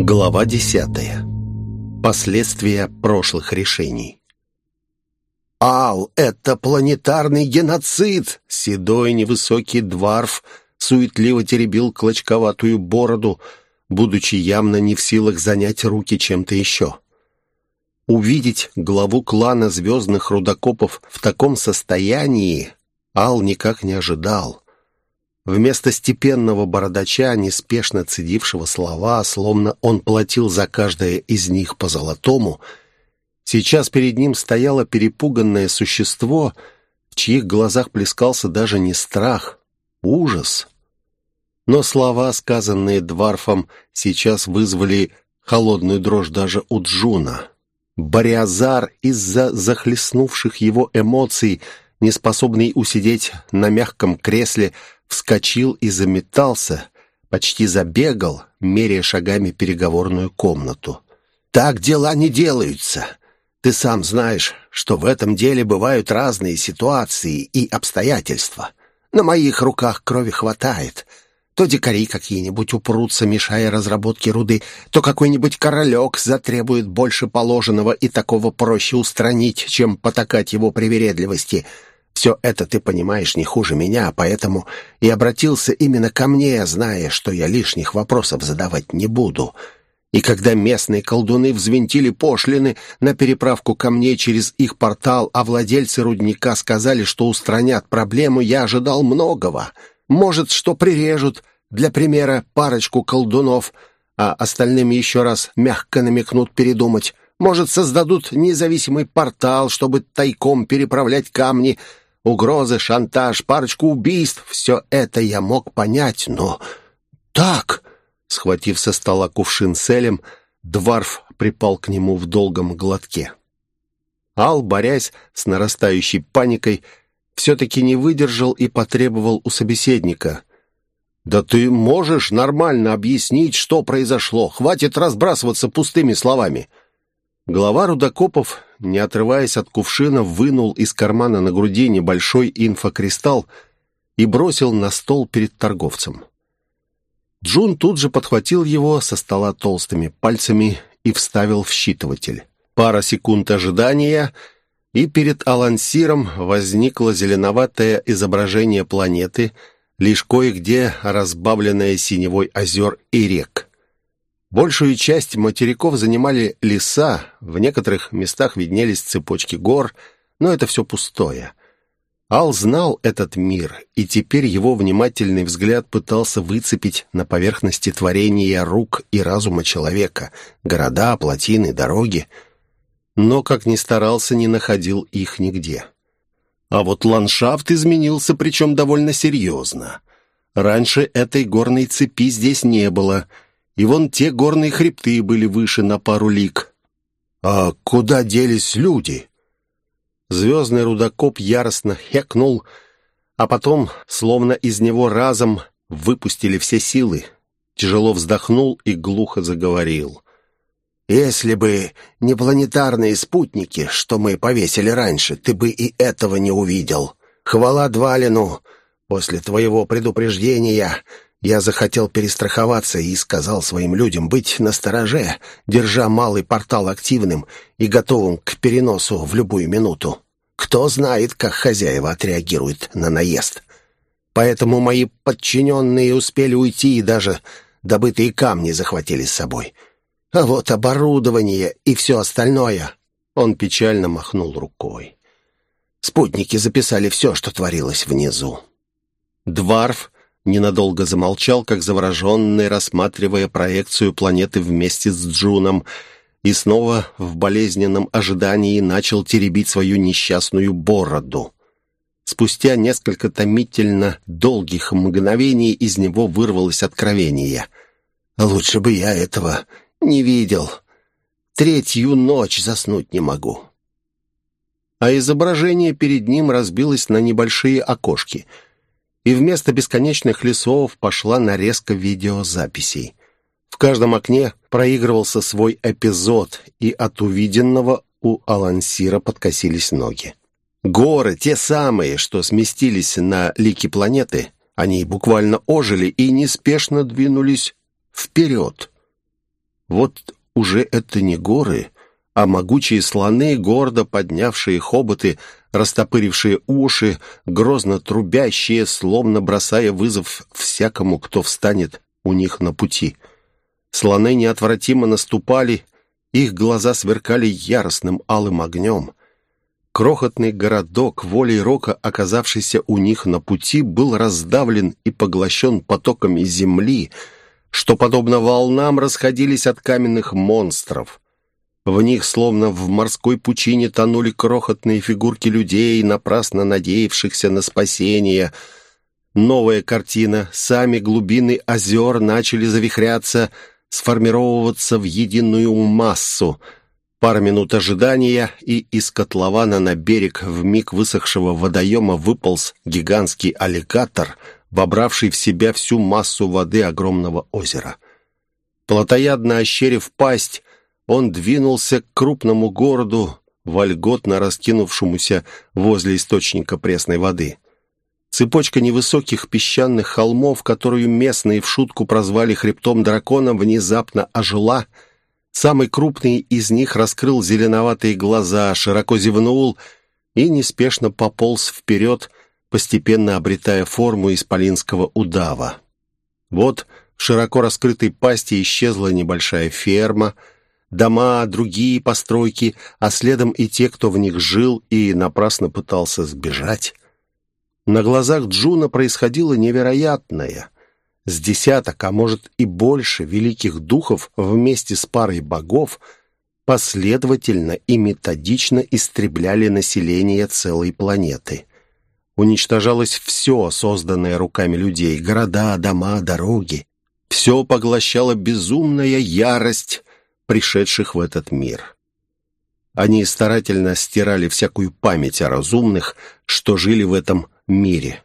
Глава десятая. Последствия прошлых решений. «Ал, это планетарный геноцид!» Седой невысокий дворф суетливо теребил клочковатую бороду, будучи явно не в силах занять руки чем-то еще. Увидеть главу клана звездных рудокопов в таком состоянии Ал никак не ожидал. Вместо степенного бородача, неспешно цедившего слова, словно он платил за каждое из них по золотому, сейчас перед ним стояло перепуганное существо, в чьих глазах плескался даже не страх, ужас. Но слова, сказанные Дварфом, сейчас вызвали холодную дрожь даже у Джуна. Бариазар из-за захлестнувших его эмоций, неспособный усидеть на мягком кресле, вскочил и заметался, почти забегал, меряя шагами переговорную комнату. «Так дела не делаются. Ты сам знаешь, что в этом деле бывают разные ситуации и обстоятельства. На моих руках крови хватает. То дикари какие-нибудь упрутся, мешая разработке руды, то какой-нибудь королек затребует больше положенного, и такого проще устранить, чем потакать его привередливости». Все это ты понимаешь не хуже меня, поэтому и обратился именно ко мне, зная, что я лишних вопросов задавать не буду. И когда местные колдуны взвинтили пошлины на переправку камней через их портал, а владельцы рудника сказали, что устранят проблему, я ожидал многого. Может, что прирежут, для примера, парочку колдунов, а остальным еще раз мягко намекнут передумать. Может, создадут независимый портал, чтобы тайком переправлять камни — Угрозы, шантаж, парочку убийств — все это я мог понять, но... Так! Схватив со стола кувшин с элем, Дварф припал к нему в долгом глотке. Ал, борясь с нарастающей паникой, все-таки не выдержал и потребовал у собеседника. «Да ты можешь нормально объяснить, что произошло. Хватит разбрасываться пустыми словами». Глава рудокопов, не отрываясь от кувшина, вынул из кармана на груди небольшой инфокристалл и бросил на стол перед торговцем. Джун тут же подхватил его со стола толстыми пальцами и вставил в считыватель. Пара секунд ожидания, и перед Алансиром возникло зеленоватое изображение планеты, лишь кое-где разбавленное синевой озер и рек. Большую часть материков занимали леса, в некоторых местах виднелись цепочки гор, но это все пустое. Ал знал этот мир, и теперь его внимательный взгляд пытался выцепить на поверхности творения рук и разума человека, города, плотины, дороги, но, как ни старался, не находил их нигде. А вот ландшафт изменился, причем довольно серьезно. Раньше этой горной цепи здесь не было — и вон те горные хребты были выше на пару лик. «А куда делись люди?» Звездный рудокоп яростно хекнул, а потом, словно из него разом, выпустили все силы. Тяжело вздохнул и глухо заговорил. «Если бы не планетарные спутники, что мы повесили раньше, ты бы и этого не увидел. Хвала Двалину! После твоего предупреждения я захотел перестраховаться и сказал своим людям быть настороже, держа малый портал активным и готовым к переносу в любую минуту. Кто знает, как хозяева отреагируют на наезд. Поэтому мои подчиненные успели уйти и даже добытые камни захватили с собой. А вот оборудование и все остальное... Он печально махнул рукой. Спутники записали все, что творилось внизу. Дварф ненадолго замолчал, как завороженный, рассматривая проекцию планеты вместе с Джуном, и снова в болезненном ожидании начал теребить свою несчастную бороду. Спустя несколько томительно долгих мгновений из него вырвалось откровение. «Лучше бы я этого не видел. Третью ночь заснуть не могу». А изображение перед ним разбилось на небольшие окошки — и вместо бесконечных лесов пошла нарезка видеозаписей. В каждом окне проигрывался свой эпизод, и от увиденного у Алансира подкосились ноги. Горы, те самые, что сместились на лики планеты, они буквально ожили и неспешно двинулись вперед. Вот уже это не горы, а могучие слоны, гордо поднявшие хоботы, растопырившие уши, грозно трубящие, словно бросая вызов всякому, кто встанет у них на пути. Слоны неотвратимо наступали, их глаза сверкали яростным алым огнем. Крохотный городок, волей рока, оказавшийся у них на пути, был раздавлен и поглощен потоками земли, что, подобно волнам, расходились от каменных монстров. В них, словно в морской пучине, тонули крохотные фигурки людей, напрасно надеявшихся на спасение. Новая картина, сами глубины озер начали завихряться, сформировываться в единую массу. Пара минут ожидания, и из котлована на берег в миг высохшего водоема выполз гигантский аллигатор, вобравший в себя всю массу воды огромного озера. Плотоядно ощерив пасть, он двинулся к крупному городу, вольготно раскинувшемуся возле источника пресной воды. Цепочка невысоких песчаных холмов, которую местные в шутку прозвали хребтом дракона, внезапно ожила. Самый крупный из них раскрыл зеленоватые глаза, широко зевнул и неспешно пополз вперед, постепенно обретая форму исполинского удава. Вот в широко раскрытой пасти исчезла небольшая ферма — дома, другие постройки, а следом и те, кто в них жил и напрасно пытался сбежать. На глазах Джуна происходило невероятное. С десяток, а может и больше великих духов вместе с парой богов последовательно и методично истребляли население целой планеты. Уничтожалось все, созданное руками людей, города, дома, дороги. Все поглощала безумная ярость, пришедших в этот мир. Они старательно стирали всякую память о разумных, что жили в этом мире.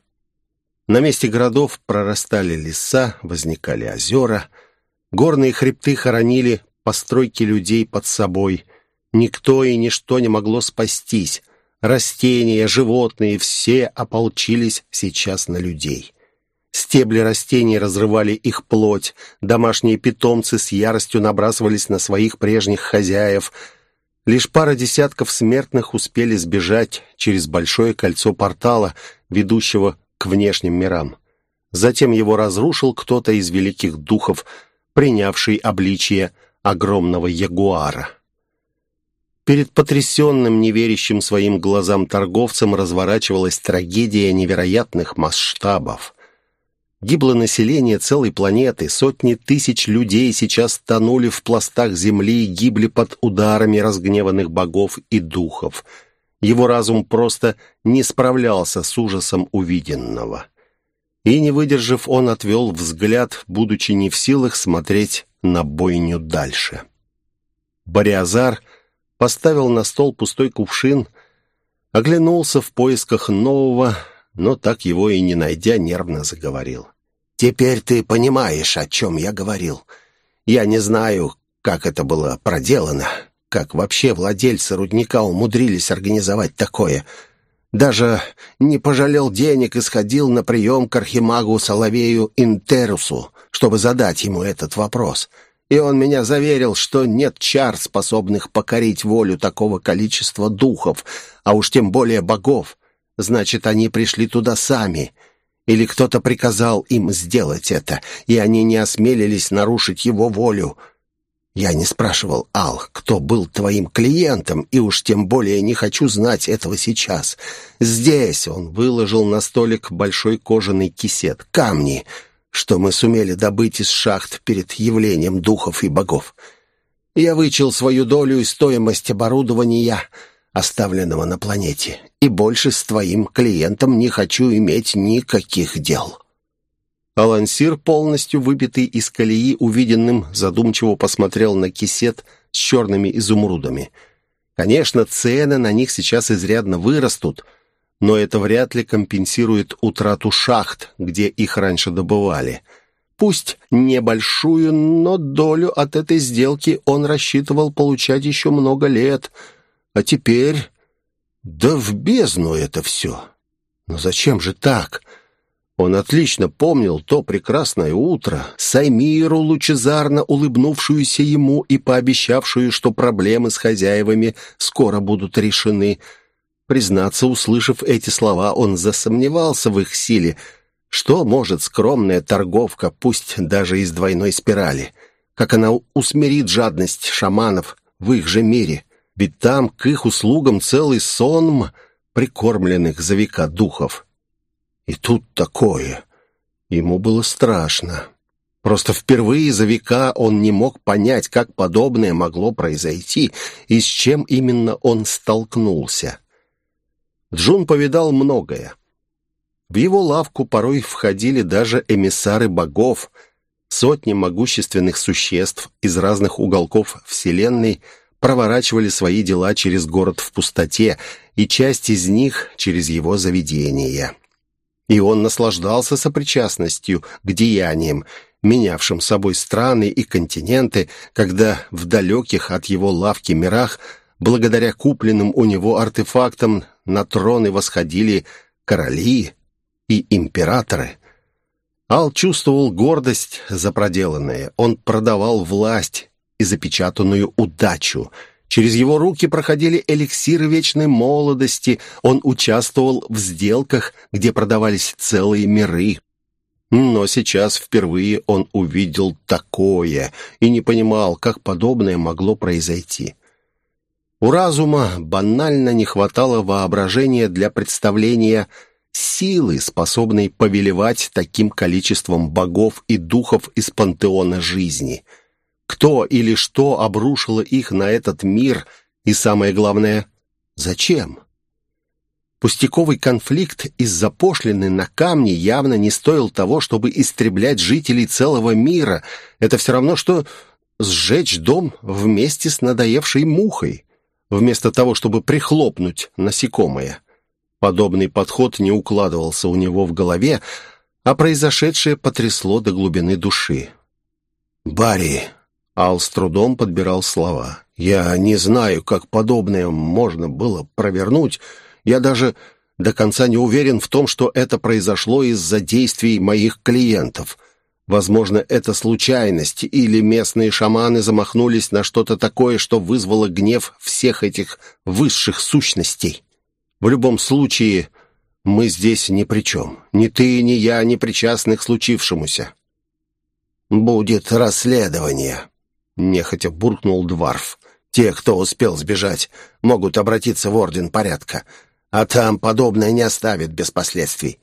На месте городов прорастали леса, возникали озера, горные хребты хоронили постройки людей под собой. Никто и ничто не могло спастись. Растения, животные, все ополчились сейчас на людей. Стебли растений разрывали их плоть, домашние питомцы с яростью набрасывались на своих прежних хозяев. Лишь пара десятков смертных успели сбежать через большое кольцо портала, ведущего к внешним мирам. Затем его разрушил кто-то из великих духов, принявший обличие огромного ягуара. Перед потрясенным, неверящим своим глазам торговцем разворачивалась трагедия невероятных масштабов. Гибло население целой планеты, сотни тысяч людей сейчас тонули в пластах земли и гибли под ударами разгневанных богов и духов. Его разум просто не справлялся с ужасом увиденного. И, не выдержав, он отвел взгляд, будучи не в силах смотреть на бойню дальше. Бариазар поставил на стол пустой кувшин, оглянулся в поисках нового, но так его и не найдя, нервно заговорил. Теперь ты понимаешь, о чем я говорил. Я не знаю, как это было проделано, как вообще владельцы рудника умудрились организовать такое. Даже не пожалел денег и сходил на прием к архимагу Соловею Интерусу, чтобы задать ему этот вопрос. И он меня заверил, что нет чар, способных покорить волю такого количества духов, а уж тем более богов. Значит, они пришли туда сами — или кто-то приказал им сделать это, и они не осмелились нарушить его волю. Я не спрашивал, Ал, кто был твоим клиентом, и уж тем более не хочу знать этого сейчас. Здесь он выложил на столик большой кожаный кисет, камни, что мы сумели добыть из шахт перед явлением духов и богов. Я вычел свою долю и стоимость оборудования — оставленного на планете, и больше с твоим клиентом не хочу иметь никаких дел». Алансир, полностью выбитый из колеи, увиденным, задумчиво посмотрел на кисет с черными изумрудами. Конечно, цены на них сейчас изрядно вырастут, но это вряд ли компенсирует утрату шахт, где их раньше добывали. Пусть небольшую, но долю от этой сделки он рассчитывал получать еще много лет — а теперь... Да в бездну это все. Но зачем же так? Он отлично помнил то прекрасное утро, Саймиру, лучезарно улыбнувшуюся ему и пообещавшую, что проблемы с хозяевами скоро будут решены. Признаться, услышав эти слова, он засомневался в их силе. Что может скромная торговка, пусть даже из двойной спирали? Как она усмирит жадность шаманов в их же мире? Ведь там к их услугам целый сонм прикормленных за века духов. И тут такое. Ему было страшно. Просто впервые за века он не мог понять, как подобное могло произойти и с чем именно он столкнулся. Джун повидал многое. В его лавку порой входили даже эмиссары богов, сотни могущественных существ из разных уголков Вселенной проворачивали свои дела через город в пустоте, и часть из них через его заведение и он наслаждался сопричастностью к деяниям, менявшим собой страны и континенты, когда в далеких от его лавки мирах, благодаря купленным у него артефактам, на троны восходили короли и императоры. Ал чувствовал гордость за проделанное. Он продавал власть и запечатанную удачу – Через его руки проходили эликсиры вечной молодости. Он участвовал в сделках, где продавались целые миры. Но сейчас впервые он увидел такое и не понимал, как подобное могло произойти. У разума банально не хватало воображения для представления силы, способной повелевать таким количеством богов и духов из пантеона жизни — кто или что обрушило их на этот мир, и самое главное, зачем? Пустяковый конфликт из-за пошлины на камне явно не стоил того, чтобы истреблять жителей целого мира. Это все равно, что сжечь дом вместе с надоевшей мухой, вместо того, чтобы прихлопнуть насекомое. Подобный подход не укладывался у него в голове, а произошедшее потрясло до глубины души. «Барри, Ал с трудом подбирал слова. «Я не знаю, как подобное можно было провернуть. Я даже до конца не уверен в том, что это произошло из-за действий моих клиентов. Возможно, это случайность, или местные шаманы замахнулись на что-то такое, что вызвало гнев всех этих высших сущностей. В любом случае, мы здесь ни при чем. Ни ты, ни я не причастны к случившемуся». «Будет расследование», Нехотя буркнул Дварф. «Те, кто успел сбежать, могут обратиться в Орден Порядка, а там подобное не оставит без последствий».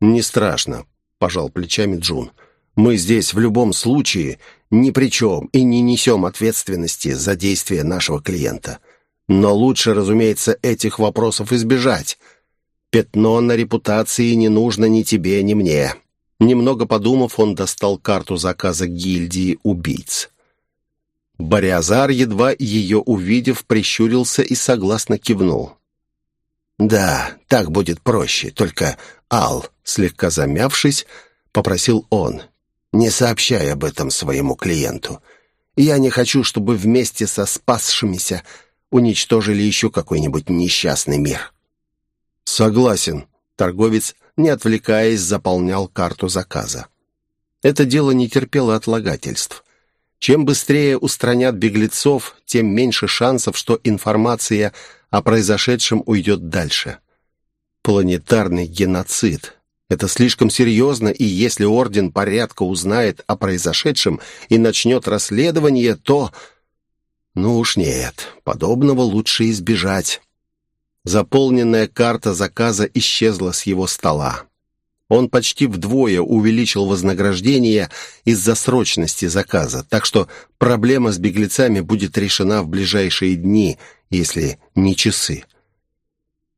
«Не страшно», — пожал плечами Джун. «Мы здесь в любом случае ни при чем и не несем ответственности за действия нашего клиента. Но лучше, разумеется, этих вопросов избежать. Пятно на репутации не нужно ни тебе, ни мне». Немного подумав, он достал карту заказа гильдии убийц. Бариазар, едва ее увидев, прищурился и согласно кивнул. «Да, так будет проще, только Ал, слегка замявшись, попросил он, не сообщай об этом своему клиенту. Я не хочу, чтобы вместе со спасшимися уничтожили еще какой-нибудь несчастный мир». «Согласен», — торговец, не отвлекаясь, заполнял карту заказа. Это дело не терпело отлагательств. Чем быстрее устранят беглецов, тем меньше шансов, что информация о произошедшем уйдет дальше. Планетарный геноцид. Это слишком серьезно, и если Орден Порядка узнает о произошедшем и начнет расследование, то... Ну уж нет, подобного лучше избежать. Заполненная карта заказа исчезла с его стола. Он почти вдвое увеличил вознаграждение из-за срочности заказа, так что проблема с беглецами будет решена в ближайшие дни, если не часы.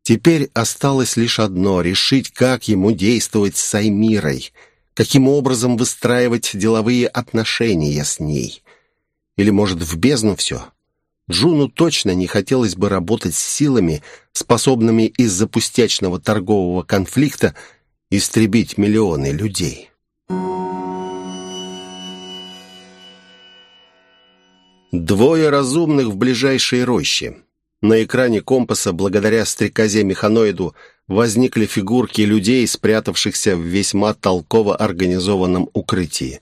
Теперь осталось лишь одно — решить, как ему действовать с Саймирой, каким образом выстраивать деловые отношения с ней. Или, может, в бездну все? Джуну точно не хотелось бы работать с силами, способными из-за пустячного торгового конфликта истребить миллионы людей. Двое разумных в ближайшей роще. На экране компаса, благодаря стрекозе-механоиду, возникли фигурки людей, спрятавшихся в весьма толково организованном укрытии.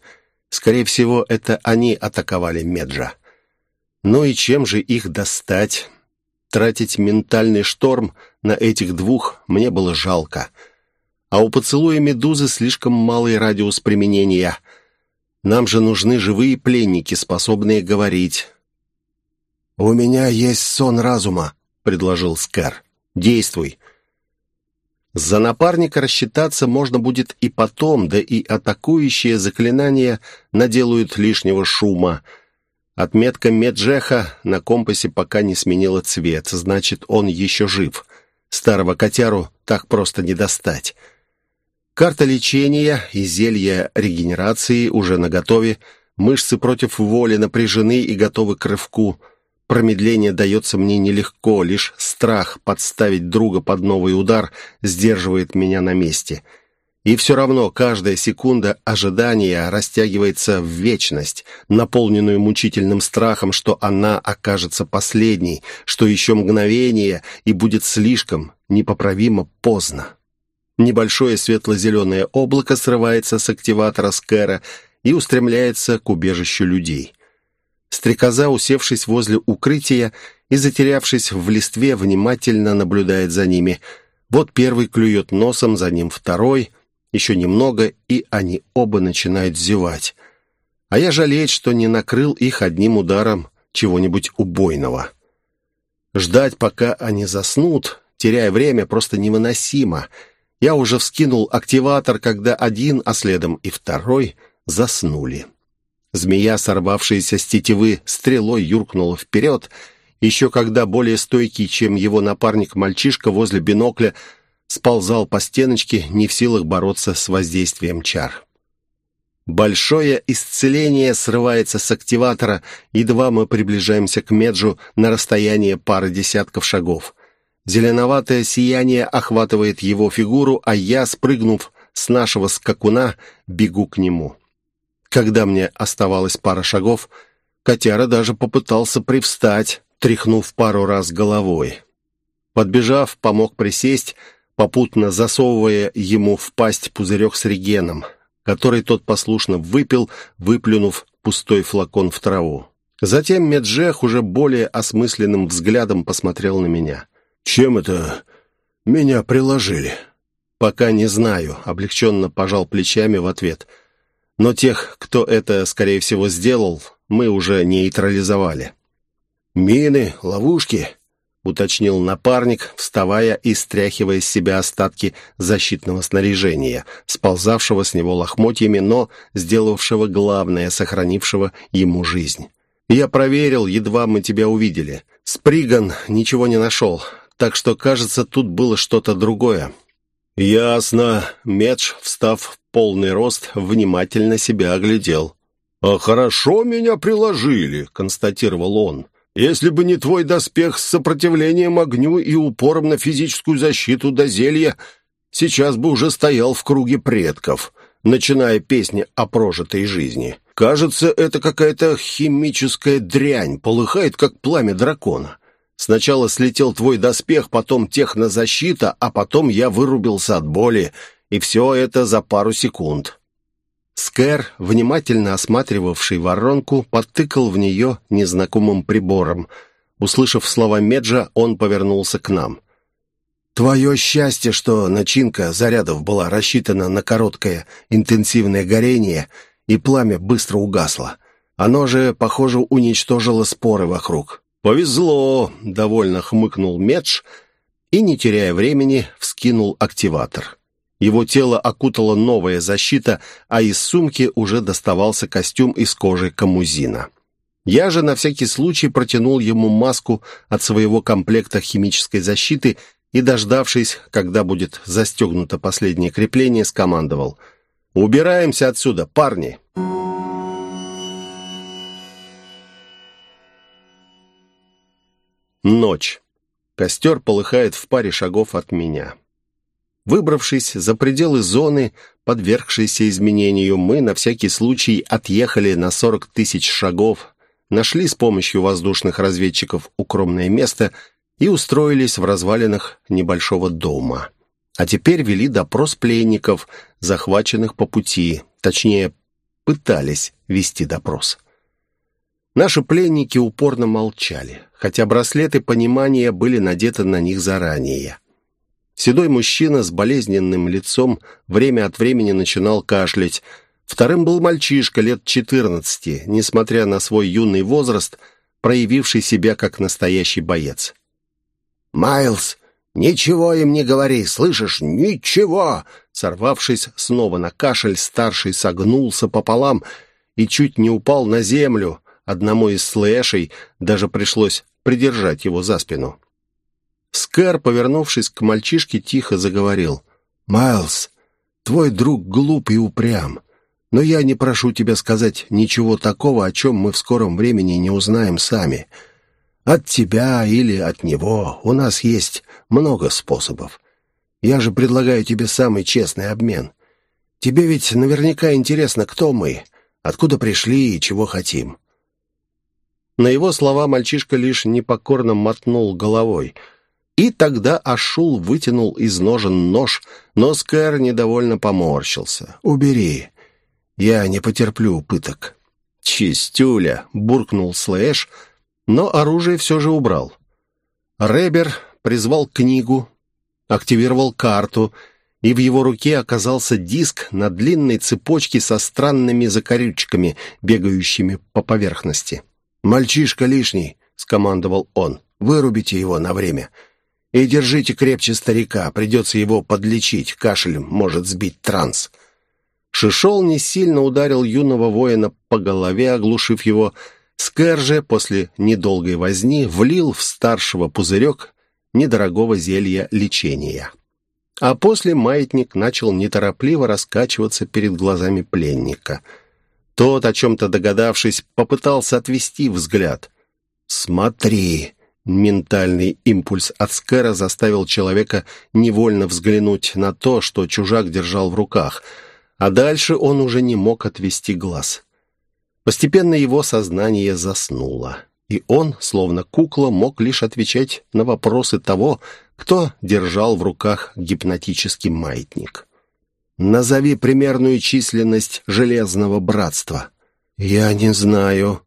Скорее всего, это они атаковали Меджа. Ну и чем же их достать? Тратить ментальный шторм на этих двух мне было жалко. А у поцелуя медузы слишком малый радиус применения. Нам же нужны живые пленники, способные говорить. «У меня есть сон разума», — предложил Скар. «Действуй». За напарника рассчитаться можно будет и потом, да и атакующие заклинания наделают лишнего шума. Отметка Меджеха на компасе пока не сменила цвет, значит, он еще жив. Старого котяру так просто не достать. Карта лечения и зелья регенерации уже наготове, мышцы против воли напряжены и готовы к рывку — Промедление дается мне нелегко, лишь страх подставить друга под новый удар сдерживает меня на месте. И все равно каждая секунда ожидания растягивается в вечность, наполненную мучительным страхом, что она окажется последней, что еще мгновение и будет слишком непоправимо поздно. Небольшое светло-зеленое облако срывается с активатора Скэра и устремляется к убежищу людей — Стрекоза, усевшись возле укрытия и затерявшись в листве, внимательно наблюдает за ними. Вот первый клюет носом, за ним второй, еще немного, и они оба начинают зевать. А я жалею, что не накрыл их одним ударом чего-нибудь убойного. Ждать, пока они заснут, теряя время, просто невыносимо. Я уже вскинул активатор, когда один, а следом и второй заснули. Змея, сорвавшаяся с тетивы, стрелой юркнула вперед. Еще когда более стойкий, чем его напарник мальчишка возле бинокля, сползал по стеночке, не в силах бороться с воздействием чар. Большое исцеление срывается с активатора, едва мы приближаемся к Меджу на расстояние пары десятков шагов. Зеленоватое сияние охватывает его фигуру, а я, спрыгнув с нашего скакуна, бегу к нему. Когда мне оставалось пара шагов, котяра даже попытался привстать, тряхнув пару раз головой. Подбежав, помог присесть, попутно засовывая ему в пасть пузырек с регеном, который тот послушно выпил, выплюнув пустой флакон в траву. Затем Меджех уже более осмысленным взглядом посмотрел на меня. «Чем это меня приложили?» «Пока не знаю», — облегченно пожал плечами в ответ — но тех, кто это, скорее всего, сделал, мы уже нейтрализовали. «Мины, ловушки», — уточнил напарник, вставая и стряхивая с себя остатки защитного снаряжения, сползавшего с него лохмотьями, но сделавшего главное, сохранившего ему жизнь. «Я проверил, едва мы тебя увидели. Сприган ничего не нашел, так что, кажется, тут было что-то другое». «Ясно». Медж, встав в полный рост, внимательно себя оглядел. «А хорошо меня приложили», — констатировал он. «Если бы не твой доспех с сопротивлением огню и упором на физическую защиту до зелья, сейчас бы уже стоял в круге предков, начиная песни о прожитой жизни. Кажется, это какая-то химическая дрянь, полыхает, как пламя дракона. Сначала слетел твой доспех, потом технозащита, а потом я вырубился от боли, и все это за пару секунд». Скэр, внимательно осматривавший воронку, подтыкал в нее незнакомым прибором. Услышав слова Меджа, он повернулся к нам. «Твое счастье, что начинка зарядов была рассчитана на короткое интенсивное горение, и пламя быстро угасло. Оно же, похоже, уничтожило споры вокруг. «Повезло!» — довольно хмыкнул Медж и, не теряя времени, вскинул активатор. Его тело окутала новая защита, а из сумки уже доставался костюм из кожи камузина. Я же на всякий случай протянул ему маску от своего комплекта химической защиты и, дождавшись, когда будет застегнуто последнее крепление, скомандовал «Убираемся отсюда, парни!» Ночь. Костер полыхает в паре шагов от меня. Выбравшись за пределы зоны, подвергшейся изменению, мы на всякий случай отъехали на 40 тысяч шагов, нашли с помощью воздушных разведчиков укромное место и устроились в развалинах небольшого дома. А теперь вели допрос пленников, захваченных по пути, точнее, пытались вести допрос. Наши пленники упорно молчали, хотя браслеты понимания были надеты на них заранее. Седой мужчина с болезненным лицом время от времени начинал кашлять. Вторым был мальчишка лет 14, несмотря на свой юный возраст, проявивший себя как настоящий боец. «Майлз, ничего им не говори, слышишь? Ничего!» Сорвавшись снова на кашель, старший согнулся пополам и чуть не упал на землю. Одному из слэшей даже пришлось придержать его за спину. Скэр, повернувшись к мальчишке, тихо заговорил. «Майлз, твой друг глуп и упрям, но я не прошу тебя сказать ничего такого, о чем мы в скором времени не узнаем сами. От тебя или от него у нас есть много способов. Я же предлагаю тебе самый честный обмен. Тебе ведь наверняка интересно, кто мы, откуда пришли и чего хотим». На его слова мальчишка лишь непокорно мотнул головой — и тогда Ашул вытянул из ножен нож, но Скэр недовольно поморщился. «Убери. Я не потерплю пыток». «Чистюля!» — буркнул Слэш, но оружие все же убрал. Ребер призвал книгу, активировал карту, и в его руке оказался диск на длинной цепочке со странными закорючками, бегающими по поверхности. «Мальчишка лишний», — скомандовал он. «Вырубите его на время. И держите крепче старика, придется его подлечить, кашель может сбить транс». Шишол не сильно ударил юного воина по голове, оглушив его. Скэр же после недолгой возни влил в старшего пузырек недорогого зелья лечения. А после маятник начал неторопливо раскачиваться перед глазами пленника. Тот, о чем-то догадавшись, попытался отвести взгляд. «Смотри!» Ментальный импульс от заставил человека невольно взглянуть на то, что чужак держал в руках, а дальше он уже не мог отвести глаз. Постепенно его сознание заснуло, и он, словно кукла, мог лишь отвечать на вопросы того, кто держал в руках гипнотический маятник. «Назови примерную численность Железного Братства». «Я не знаю»,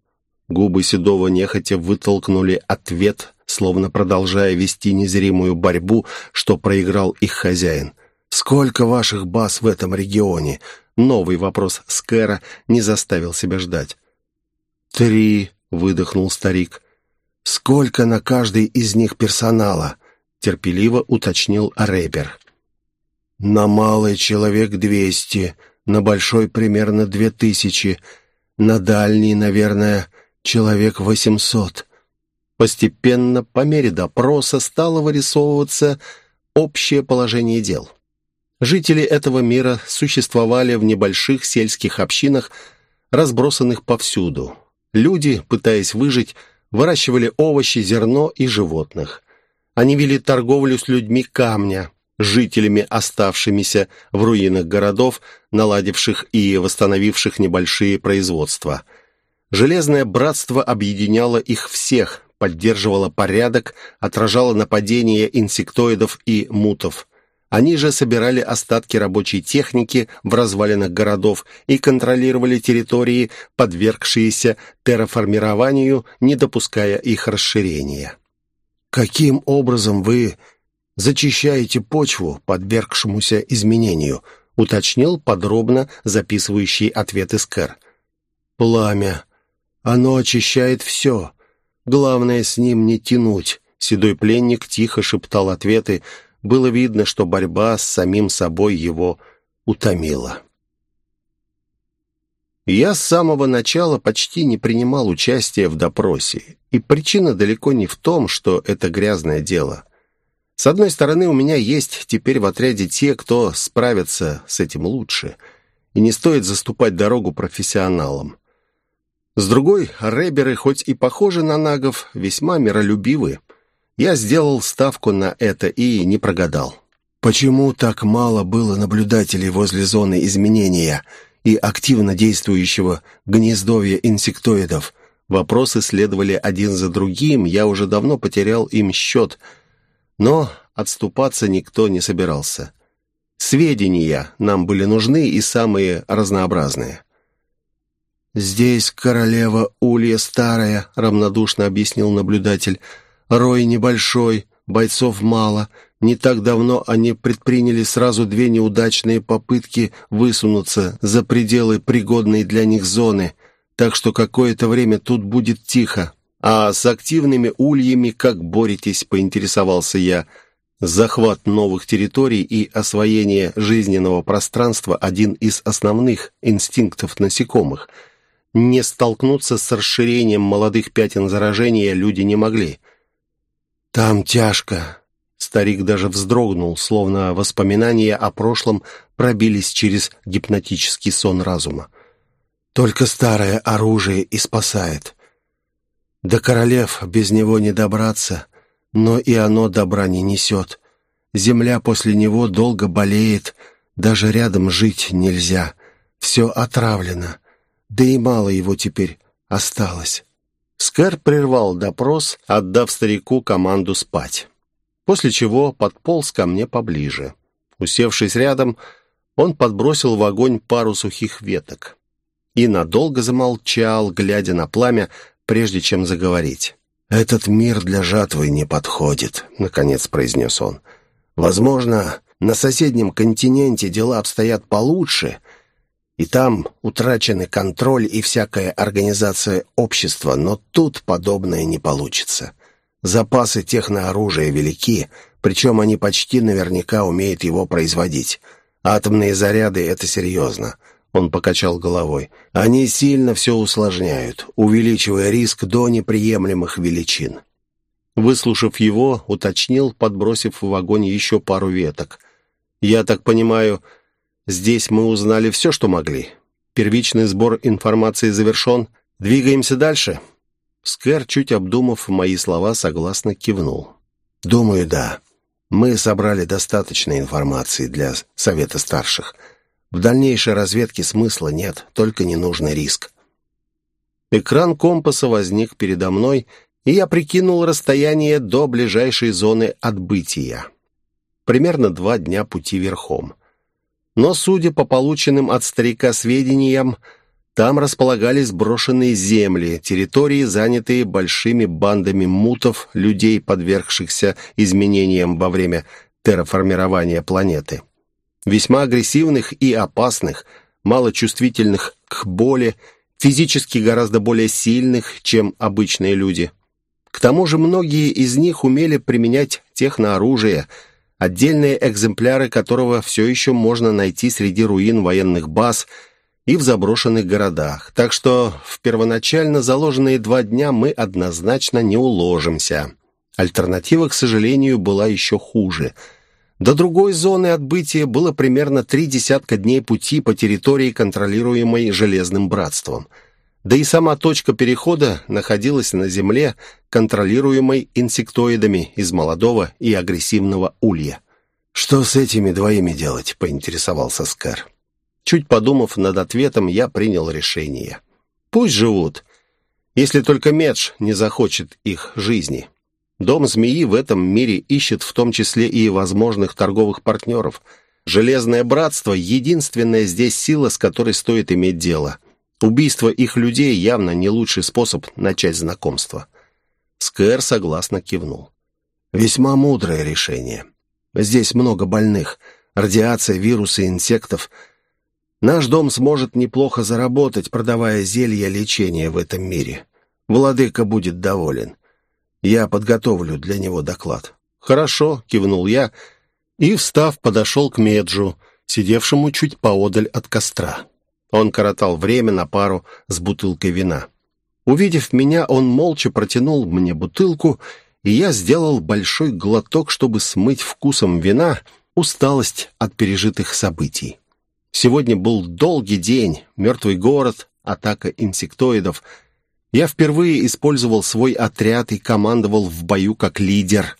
Губы Седова нехотя вытолкнули ответ, словно продолжая вести незримую борьбу, что проиграл их хозяин. «Сколько ваших баз в этом регионе?» Новый вопрос Скэра не заставил себя ждать. «Три», — выдохнул старик. «Сколько на каждой из них персонала?» — терпеливо уточнил Ребер. «На малый человек двести, на большой примерно две тысячи, на дальний, наверное, человек восемьсот. Постепенно, по мере допроса, стало вырисовываться общее положение дел. Жители этого мира существовали в небольших сельских общинах, разбросанных повсюду. Люди, пытаясь выжить, выращивали овощи, зерно и животных. Они вели торговлю с людьми камня, жителями, оставшимися в руинах городов, наладивших и восстановивших небольшие производства – Железное братство объединяло их всех, поддерживало порядок, отражало нападения инсектоидов и мутов. Они же собирали остатки рабочей техники в развалинах городов и контролировали территории, подвергшиеся терраформированию, не допуская их расширения. «Каким образом вы зачищаете почву, подвергшемуся изменению?» уточнил подробно записывающий ответ Искер. «Пламя. Оно очищает все. Главное с ним не тянуть. Седой пленник тихо шептал ответы. Было видно, что борьба с самим собой его утомила. Я с самого начала почти не принимал участия в допросе. И причина далеко не в том, что это грязное дело. С одной стороны, у меня есть теперь в отряде те, кто справится с этим лучше. И не стоит заступать дорогу профессионалам. С другой, реберы, хоть и похожи на нагов, весьма миролюбивы. Я сделал ставку на это и не прогадал. Почему так мало было наблюдателей возле зоны изменения и активно действующего гнездовья инсектоидов? Вопросы следовали один за другим, я уже давно потерял им счет, но отступаться никто не собирался. Сведения нам были нужны и самые разнообразные. «Здесь королева Улья Старая», — равнодушно объяснил наблюдатель. «Рой небольшой, бойцов мало. Не так давно они предприняли сразу две неудачные попытки высунуться за пределы пригодной для них зоны, так что какое-то время тут будет тихо. А с активными ульями как боретесь?» — поинтересовался я. Захват новых территорий и освоение жизненного пространства – один из основных инстинктов насекомых. Не столкнуться с расширением молодых пятен заражения люди не могли. «Там тяжко». Старик даже вздрогнул, словно воспоминания о прошлом пробились через гипнотический сон разума. «Только старое оружие и спасает. До королев без него не добраться» но и оно добра не несет. Земля после него долго болеет, даже рядом жить нельзя. Все отравлено, да и мало его теперь осталось». Скэр прервал допрос, отдав старику команду спать. После чего подполз ко мне поближе. Усевшись рядом, он подбросил в огонь пару сухих веток и надолго замолчал, глядя на пламя, прежде чем заговорить. «Этот мир для жатвы не подходит», — наконец произнес он. «Возможно, на соседнем континенте дела обстоят получше, и там утрачены контроль и всякая организация общества, но тут подобное не получится. Запасы технооружия велики, причем они почти наверняка умеют его производить. Атомные заряды — это серьезно. Он покачал головой. «Они сильно все усложняют, увеличивая риск до неприемлемых величин». Выслушав его, уточнил, подбросив в огонь еще пару веток. «Я так понимаю, здесь мы узнали все, что могли. Первичный сбор информации завершен. Двигаемся дальше?» Скэр, чуть обдумав мои слова, согласно кивнул. «Думаю, да. Мы собрали достаточно информации для Совета Старших». В дальнейшей разведке смысла нет, только ненужный риск. Экран компаса возник передо мной, и я прикинул расстояние до ближайшей зоны отбытия. Примерно два дня пути верхом. Но, судя по полученным от старика сведениям, там располагались брошенные земли, территории, занятые большими бандами мутов, людей, подвергшихся изменениям во время терраформирования планеты весьма агрессивных и опасных, малочувствительных к боли, физически гораздо более сильных, чем обычные люди. К тому же многие из них умели применять технооружие, отдельные экземпляры которого все еще можно найти среди руин военных баз и в заброшенных городах. Так что в первоначально заложенные два дня мы однозначно не уложимся. Альтернатива, к сожалению, была еще хуже – до другой зоны отбытия было примерно три десятка дней пути по территории, контролируемой Железным Братством. Да и сама точка перехода находилась на Земле, контролируемой инсектоидами из молодого и агрессивного улья. «Что с этими двоими делать?» — поинтересовался Скар. Чуть подумав над ответом, я принял решение. «Пусть живут, если только Медж не захочет их жизни». Дом змеи в этом мире ищет в том числе и возможных торговых партнеров. Железное братство — единственная здесь сила, с которой стоит иметь дело. Убийство их людей явно не лучший способ начать знакомство. Скэр согласно кивнул. «Весьма мудрое решение. Здесь много больных. Радиация, вирусы, инсектов. Наш дом сможет неплохо заработать, продавая зелья лечения в этом мире. Владыка будет доволен. Я подготовлю для него доклад». «Хорошо», — кивнул я, и, встав, подошел к Меджу, сидевшему чуть поодаль от костра. Он коротал время на пару с бутылкой вина. Увидев меня, он молча протянул мне бутылку, и я сделал большой глоток, чтобы смыть вкусом вина усталость от пережитых событий. Сегодня был долгий день, мертвый город, атака инсектоидов — я впервые использовал свой отряд и командовал в бою как лидер.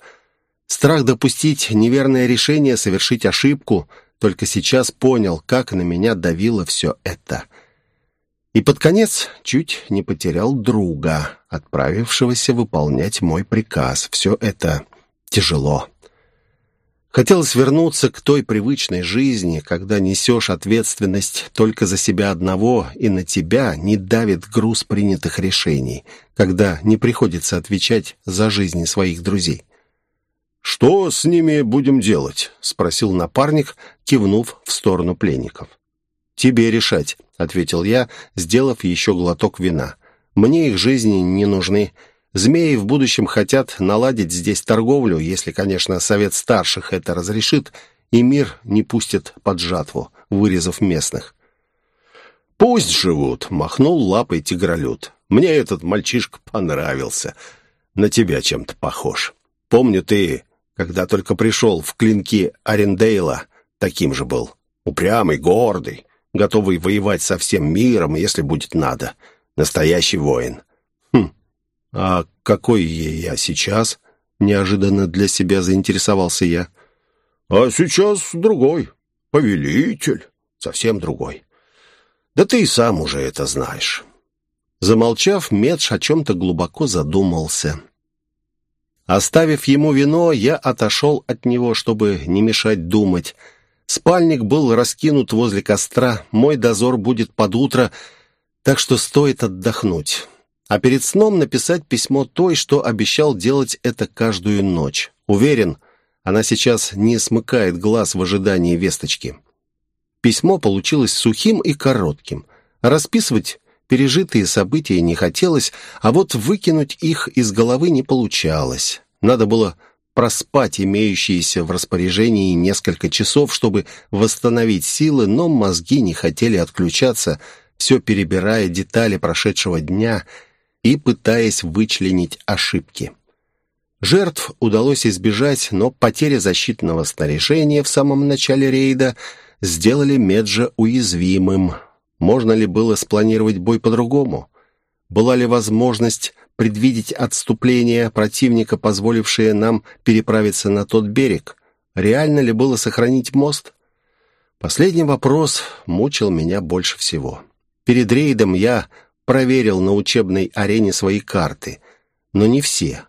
Страх допустить неверное решение, совершить ошибку, только сейчас понял, как на меня давило все это. И под конец чуть не потерял друга, отправившегося выполнять мой приказ. Все это тяжело. Хотелось вернуться к той привычной жизни, когда несешь ответственность только за себя одного, и на тебя не давит груз принятых решений, когда не приходится отвечать за жизни своих друзей. «Что с ними будем делать?» — спросил напарник, кивнув в сторону пленников. «Тебе решать», — ответил я, сделав еще глоток вина. «Мне их жизни не нужны. Змеи в будущем хотят наладить здесь торговлю, если, конечно, совет старших это разрешит, и мир не пустит под жатву, вырезав местных. «Пусть живут», — махнул лапой тигролюд. «Мне этот мальчишка понравился. На тебя чем-то похож. Помню, ты, когда только пришел в клинки Арендейла, таким же был. Упрямый, гордый, готовый воевать со всем миром, если будет надо. Настоящий воин. «А какой я сейчас?» — неожиданно для себя заинтересовался я. «А сейчас другой. Повелитель. Совсем другой. Да ты и сам уже это знаешь». Замолчав, Медж о чем-то глубоко задумался. Оставив ему вино, я отошел от него, чтобы не мешать думать. Спальник был раскинут возле костра, мой дозор будет под утро, так что стоит отдохнуть а перед сном написать письмо той, что обещал делать это каждую ночь. Уверен, она сейчас не смыкает глаз в ожидании весточки. Письмо получилось сухим и коротким. Расписывать пережитые события не хотелось, а вот выкинуть их из головы не получалось. Надо было проспать имеющиеся в распоряжении несколько часов, чтобы восстановить силы, но мозги не хотели отключаться, все перебирая детали прошедшего дня – и пытаясь вычленить ошибки. Жертв удалось избежать, но потеря защитного снаряжения в самом начале рейда сделали Меджа уязвимым. Можно ли было спланировать бой по-другому? Была ли возможность предвидеть отступление противника, позволившее нам переправиться на тот берег? Реально ли было сохранить мост? Последний вопрос мучил меня больше всего. Перед рейдом я проверил на учебной арене свои карты, но не все.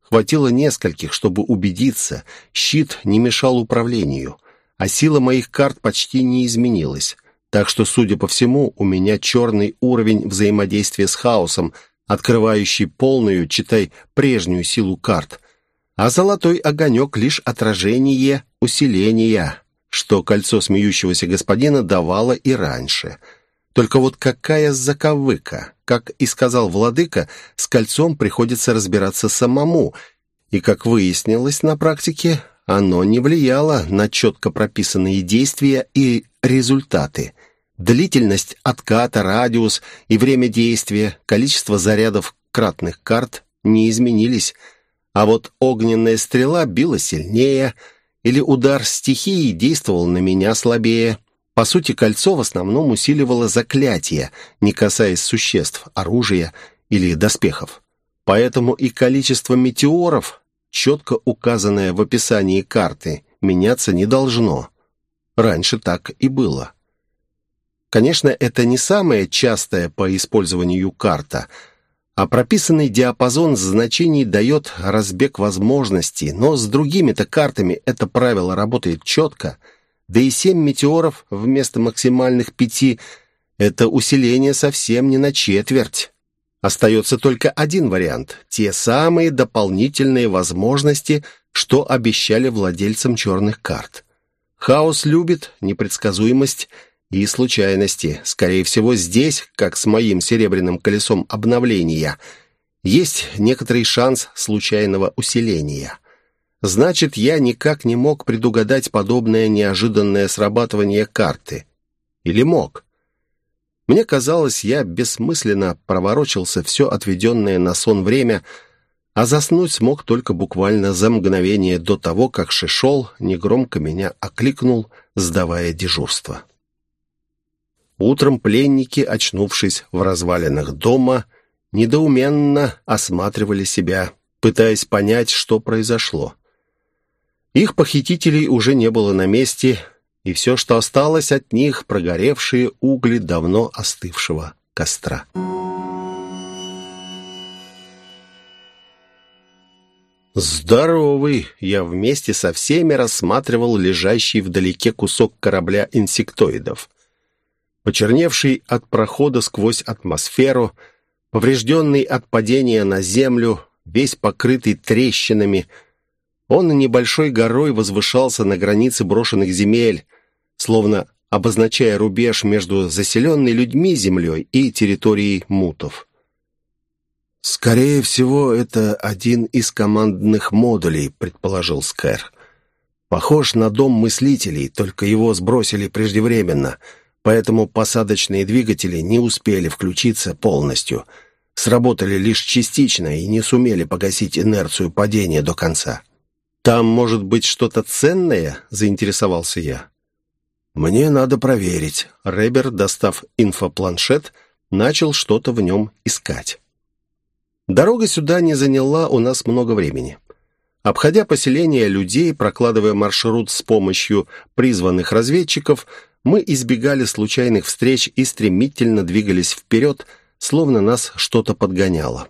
Хватило нескольких, чтобы убедиться, щит не мешал управлению, а сила моих карт почти не изменилась. Так что, судя по всему, у меня черный уровень взаимодействия с хаосом, открывающий полную, читай, прежнюю силу карт, а золотой огонек — лишь отражение усиления, что кольцо смеющегося господина давало и раньше — только вот какая заковыка? Как и сказал владыка, с кольцом приходится разбираться самому, и, как выяснилось на практике, оно не влияло на четко прописанные действия и результаты. Длительность отката, радиус и время действия, количество зарядов кратных карт не изменились, а вот огненная стрела била сильнее, или удар стихии действовал на меня слабее. По сути, кольцо в основном усиливало заклятие, не касаясь существ, оружия или доспехов. Поэтому и количество метеоров, четко указанное в описании карты, меняться не должно. Раньше так и было. Конечно, это не самая частая по использованию карта, а прописанный диапазон значений дает разбег возможностей, но с другими-то картами это правило работает четко – да и семь метеоров вместо максимальных пяти — это усиление совсем не на четверть. Остается только один вариант — те самые дополнительные возможности, что обещали владельцам черных карт. Хаос любит непредсказуемость и случайности. Скорее всего, здесь, как с моим серебряным колесом обновления, есть некоторый шанс случайного усиления. Значит, я никак не мог предугадать подобное неожиданное срабатывание карты. Или мог? Мне казалось, я бессмысленно проворочился все отведенное на сон время, а заснуть смог только буквально за мгновение до того, как Шишол негромко меня окликнул, сдавая дежурство. Утром пленники, очнувшись в развалинах дома, недоуменно осматривали себя, пытаясь понять, что произошло. Их похитителей уже не было на месте, и все, что осталось от них, прогоревшие угли давно остывшего костра. «Здоровый!» Я вместе со всеми рассматривал лежащий вдалеке кусок корабля инсектоидов. Почерневший от прохода сквозь атмосферу, поврежденный от падения на землю, весь покрытый трещинами, он небольшой горой возвышался на границе брошенных земель, словно обозначая рубеж между заселенной людьми землей и территорией мутов. «Скорее всего, это один из командных модулей», — предположил Скэр. «Похож на дом мыслителей, только его сбросили преждевременно, поэтому посадочные двигатели не успели включиться полностью, сработали лишь частично и не сумели погасить инерцию падения до конца». «Там может быть что-то ценное?» — заинтересовался я. «Мне надо проверить». Ребер, достав инфопланшет, начал что-то в нем искать. Дорога сюда не заняла у нас много времени. Обходя поселение людей, прокладывая маршрут с помощью призванных разведчиков, мы избегали случайных встреч и стремительно двигались вперед, словно нас что-то подгоняло.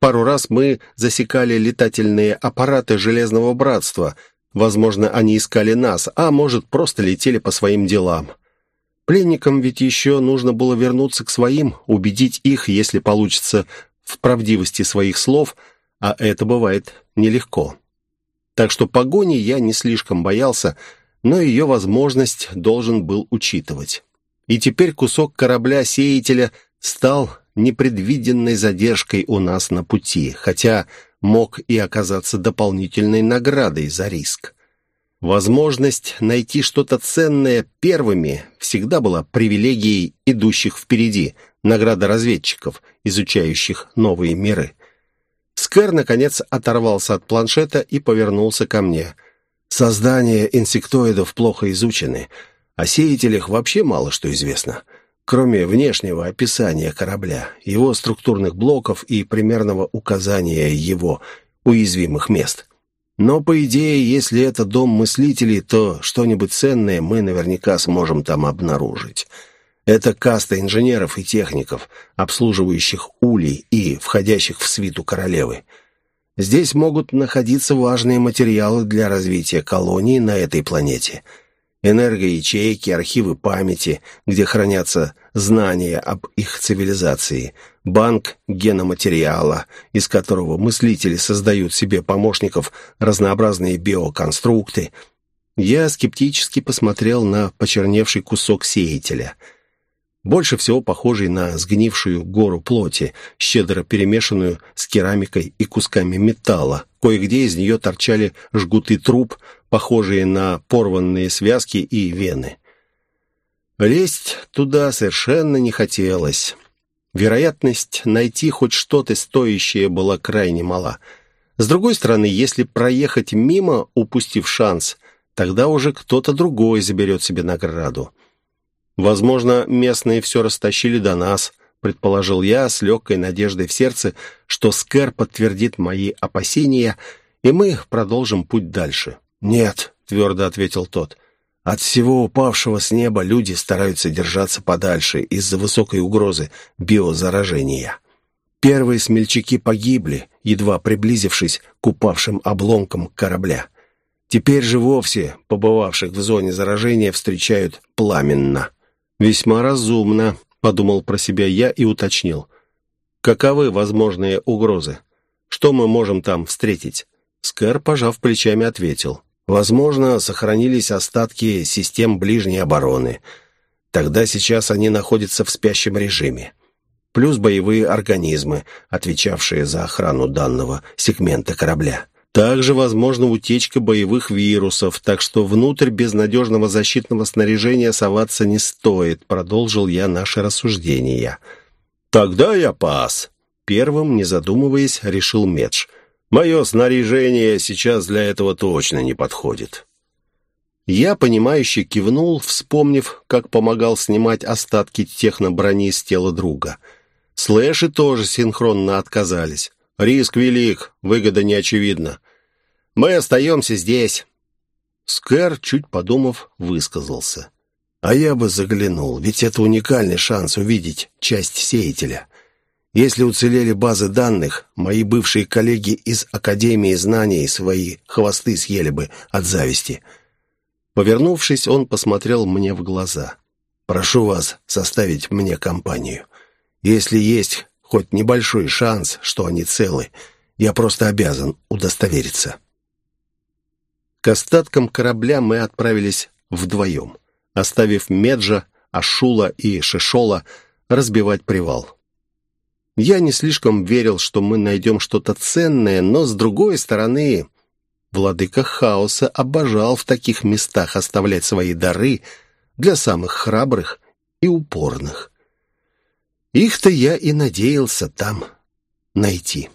Пару раз мы засекали летательные аппараты Железного Братства. Возможно, они искали нас, а может, просто летели по своим делам. Пленникам ведь еще нужно было вернуться к своим, убедить их, если получится, в правдивости своих слов, а это бывает нелегко. Так что погони я не слишком боялся, но ее возможность должен был учитывать. И теперь кусок корабля-сеятеля стал непредвиденной задержкой у нас на пути, хотя мог и оказаться дополнительной наградой за риск. Возможность найти что-то ценное первыми всегда была привилегией идущих впереди, награда разведчиков, изучающих новые миры. Скэр, наконец, оторвался от планшета и повернулся ко мне. «Создание инсектоидов плохо изучены. О сеятелях вообще мало что известно, кроме внешнего описания корабля, его структурных блоков и примерного указания его уязвимых мест». Но, по идее, если это дом мыслителей, то что-нибудь ценное мы наверняка сможем там обнаружить. Это каста инженеров и техников, обслуживающих улей и входящих в свиту королевы. Здесь могут находиться важные материалы для развития колонии на этой планете. Энергоячейки, архивы памяти, где хранятся знания об их цивилизации, банк геноматериала, из которого мыслители создают себе помощников разнообразные биоконструкты. Я скептически посмотрел на почерневший кусок сеятеля — больше всего похожий на сгнившую гору плоти, щедро перемешанную с керамикой и кусками металла. Кое-где из нее торчали жгуты труб, похожие на порванные связки и вены. Лезть туда совершенно не хотелось. Вероятность найти хоть что-то стоящее была крайне мала. С другой стороны, если проехать мимо, упустив шанс, тогда уже кто-то другой заберет себе награду. Возможно, местные все растащили до нас, предположил я с легкой надеждой в сердце, что Скэр подтвердит мои опасения, и мы продолжим путь дальше. «Нет», — твердо ответил тот, — «от всего упавшего с неба люди стараются держаться подальше из-за высокой угрозы биозаражения». Первые смельчаки погибли, едва приблизившись к упавшим обломкам корабля. Теперь же вовсе побывавших в зоне заражения встречают пламенно. «Весьма разумно», — подумал про себя я и уточнил. «Каковы возможные угрозы? Что мы можем там встретить?» Скэр, пожав плечами, ответил. «Возможно, сохранились остатки систем ближней обороны. Тогда сейчас они находятся в спящем режиме. Плюс боевые организмы, отвечавшие за охрану данного сегмента корабля. Также возможна утечка боевых вирусов, так что внутрь без надежного защитного снаряжения соваться не стоит, продолжил я наше рассуждение. «Тогда я пас», — первым, не задумываясь, решил Медж. «Мое снаряжение сейчас для этого точно не подходит». Я, понимающе кивнул, вспомнив, как помогал снимать остатки техноброни с тела друга. Слэши тоже синхронно отказались. Риск велик, выгода не очевидна. Мы остаемся здесь». Скэр, чуть подумав, высказался. «А я бы заглянул, ведь это уникальный шанс увидеть часть сеятеля. Если уцелели базы данных, мои бывшие коллеги из Академии знаний свои хвосты съели бы от зависти. Повернувшись, он посмотрел мне в глаза. «Прошу вас составить мне компанию. Если есть хоть небольшой шанс, что они целы, я просто обязан удостовериться». К остаткам корабля мы отправились вдвоем, оставив Меджа, Ашула и Шишола разбивать привал. Я не слишком верил, что мы найдем что-то ценное, но, с другой стороны, владыка хаоса обожал в таких местах оставлять свои дары для самых храбрых и упорных. Их-то я и надеялся там найти.